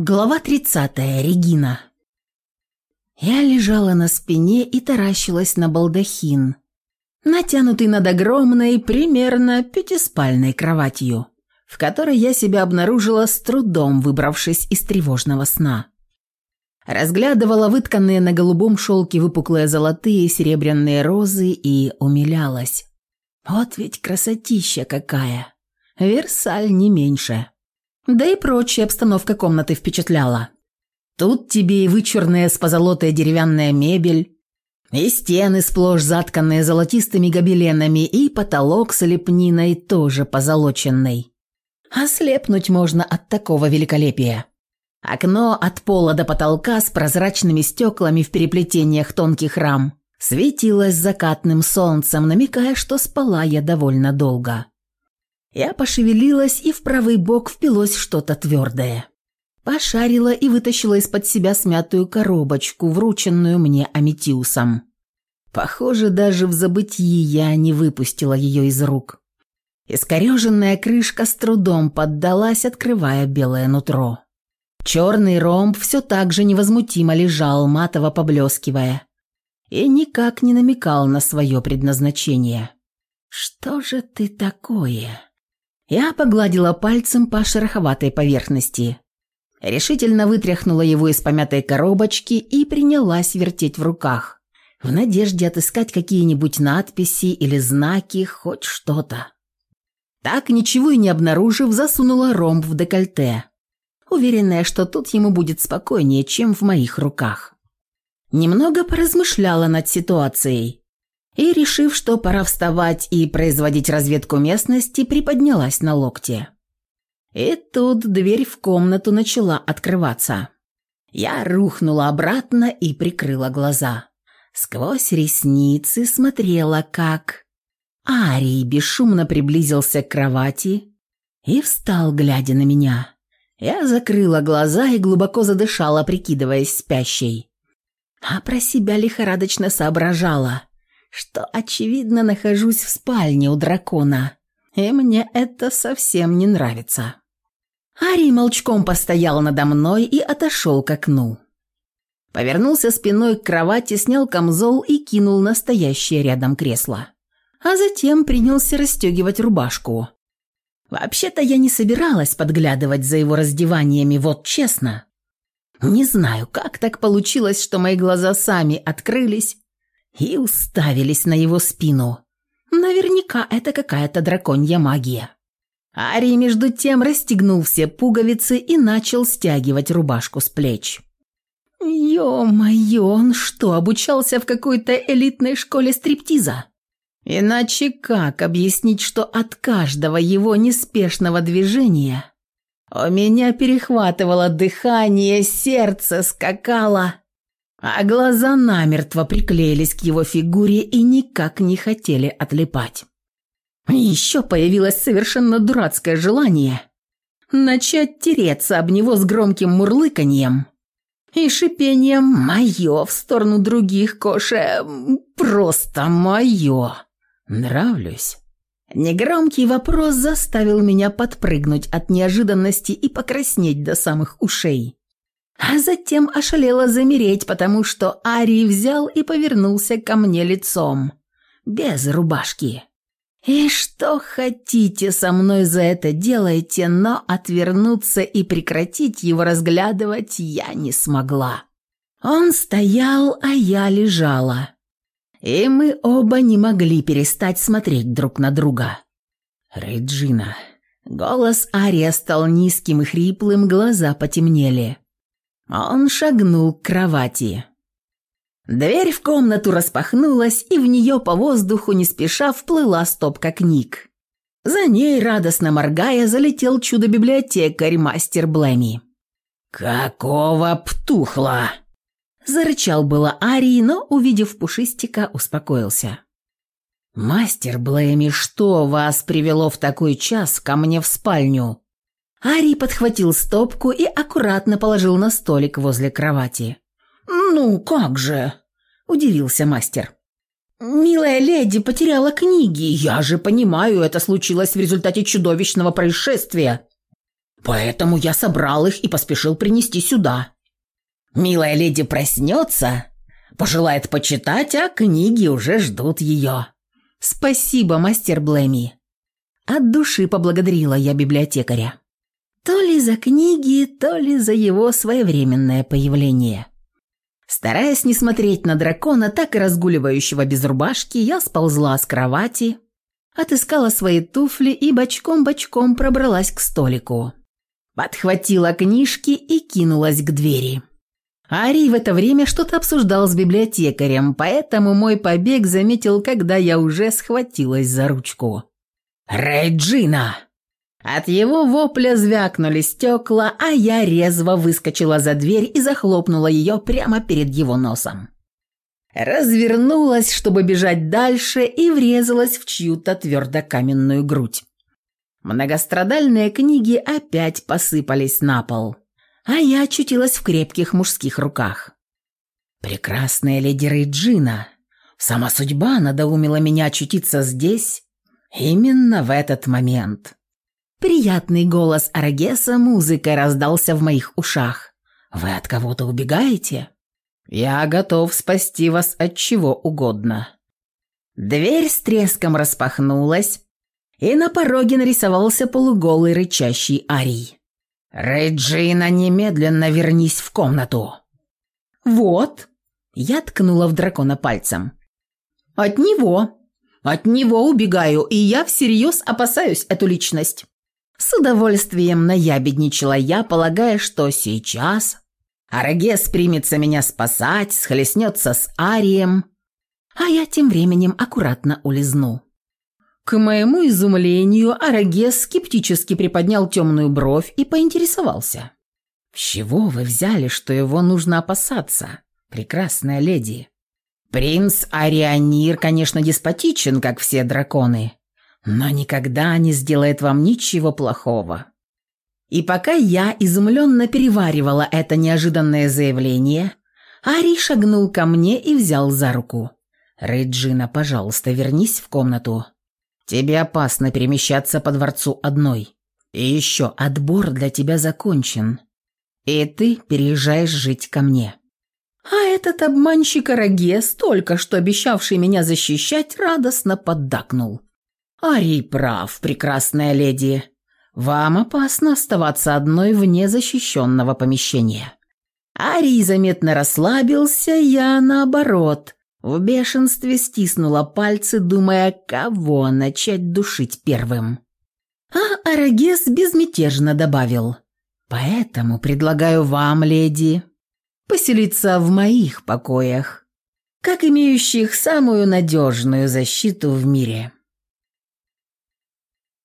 Глава 30. Регина. Я лежала на спине и таращилась на балдахин, натянутый над огромной, примерно пятиспальной кроватью, в которой я себя обнаружила с трудом, выбравшись из тревожного сна. Разглядывала вытканные на голубом шелке выпуклые золотые и серебряные розы и умилялась. Вот ведь красотища какая! Версаль не меньше. Да и прочая обстановка комнаты впечатляла. Тут тебе и вычурная с позолотой деревянная мебель, и стены, сплошь затканные золотистыми гобеленами, и потолок с лепниной тоже позолоченный. А Ослепнуть можно от такого великолепия. Окно от пола до потолка с прозрачными стеклами в переплетениях тонких рам светилось закатным солнцем, намекая, что спала я довольно долго. Я пошевелилась, и в правый бок впилось что-то твердое. Пошарила и вытащила из-под себя смятую коробочку, врученную мне Аметиусом. Похоже, даже в забытии я не выпустила ее из рук. Искореженная крышка с трудом поддалась, открывая белое нутро. Черный ромб все так же невозмутимо лежал, матово поблескивая. И никак не намекал на свое предназначение. «Что же ты такое?» Я погладила пальцем по шероховатой поверхности. Решительно вытряхнула его из помятой коробочки и принялась вертеть в руках, в надежде отыскать какие-нибудь надписи или знаки, хоть что-то. Так, ничего и не обнаружив, засунула ромб в декольте, уверенная, что тут ему будет спокойнее, чем в моих руках. Немного поразмышляла над ситуацией и, решив, что пора вставать и производить разведку местности, приподнялась на локте. И тут дверь в комнату начала открываться. Я рухнула обратно и прикрыла глаза. Сквозь ресницы смотрела, как... Арий бесшумно приблизился к кровати и встал, глядя на меня. Я закрыла глаза и глубоко задышала, прикидываясь спящей. А про себя лихорадочно соображала – что, очевидно, нахожусь в спальне у дракона. И мне это совсем не нравится. Арий молчком постоял надо мной и отошел к окну. Повернулся спиной к кровати, снял камзол и кинул настоящее рядом кресло. А затем принялся расстегивать рубашку. Вообще-то я не собиралась подглядывать за его раздеваниями, вот честно. Не знаю, как так получилось, что мои глаза сами открылись, и уставились на его спину. Наверняка это какая-то драконья магия. Ари между тем расстегнул все пуговицы и начал стягивать рубашку с плеч. «Ё-моё, он что, обучался в какой-то элитной школе стриптиза?» Иначе как объяснить, что от каждого его неспешного движения у меня перехватывало дыхание, сердце скакало, а глаза намертво приклеились к его фигуре и никак не хотели отлипать. Еще появилось совершенно дурацкое желание начать тереться об него с громким мурлыканьем и шипением «моё» в сторону других коше «просто моё». «Нравлюсь». Негромкий вопрос заставил меня подпрыгнуть от неожиданности и покраснеть до самых ушей а Затем ошалела замереть, потому что Арий взял и повернулся ко мне лицом. Без рубашки. «И что хотите со мной за это делайте, но отвернуться и прекратить его разглядывать я не смогла. Он стоял, а я лежала. И мы оба не могли перестать смотреть друг на друга. Реджина». Голос Ария стал низким и хриплым, глаза потемнели. А он шагнул к кровати. Дверь в комнату распахнулась, и в нее по воздуху не спеша вплыла стопка книг. За ней, радостно моргая, залетел чудо-библиотекарь мастер Блэми. «Какого птухла!» Зарычал было Арий, но, увидев пушистика, успокоился. «Мастер Блэми, что вас привело в такой час ко мне в спальню?» Ари подхватил стопку и аккуратно положил на столик возле кровати. «Ну как же?» – удивился мастер. «Милая леди потеряла книги. Я же понимаю, это случилось в результате чудовищного происшествия. Поэтому я собрал их и поспешил принести сюда. Милая леди проснется, пожелает почитать, а книги уже ждут ее». «Спасибо, мастер Блэми». От души поблагодарила я библиотекаря то ли за книги, то ли за его своевременное появление. Стараясь не смотреть на дракона, так и разгуливающего без рубашки, я сползла с кровати, отыскала свои туфли и бочком-бочком пробралась к столику. Подхватила книжки и кинулась к двери. Ари в это время что-то обсуждал с библиотекарем, поэтому мой побег заметил, когда я уже схватилась за ручку. «Реджина!» От его вопля звякнули стекла, а я резво выскочила за дверь и захлопнула ее прямо перед его носом. Развернулась, чтобы бежать дальше, и врезалась в чью-то твердокаменную грудь. Многострадальные книги опять посыпались на пол, а я очутилась в крепких мужских руках. Прекрасные лидеры Джина. Сама судьба надоумила меня очутиться здесь именно в этот момент. Приятный голос Арагеса музыкой раздался в моих ушах. «Вы от кого-то убегаете?» «Я готов спасти вас от чего угодно». Дверь с треском распахнулась, и на пороге нарисовался полуголый рычащий Арий. «Реджина, немедленно вернись в комнату!» «Вот!» – я ткнула в дракона пальцем. «От него! От него убегаю, и я всерьез опасаюсь эту личность!» С удовольствием наябедничала я, полагая, что сейчас Арагес примется меня спасать, схлестнется с Арием, а я тем временем аккуратно улизну. К моему изумлению Арагес скептически приподнял темную бровь и поинтересовался. «С чего вы взяли, что его нужно опасаться, прекрасная леди?» «Принц Арианир, конечно, деспотичен, как все драконы, но никогда не сделает вам ничего плохого». И пока я изумленно переваривала это неожиданное заявление, Ари шагнул ко мне и взял за руку. «Реджина, пожалуйста, вернись в комнату. Тебе опасно перемещаться по дворцу одной. И еще отбор для тебя закончен. И ты переезжаешь жить ко мне». А этот обманщик Араге, столько что обещавший меня защищать, радостно поддакнул. «Арий прав, прекрасная леди. Вам опасно оставаться одной вне защищенного помещения». Арий заметно расслабился, я наоборот. В бешенстве стиснула пальцы, думая, кого начать душить первым. А Арагес безмятежно добавил. «Поэтому предлагаю вам, леди, поселиться в моих покоях, как имеющих самую надежную защиту в мире».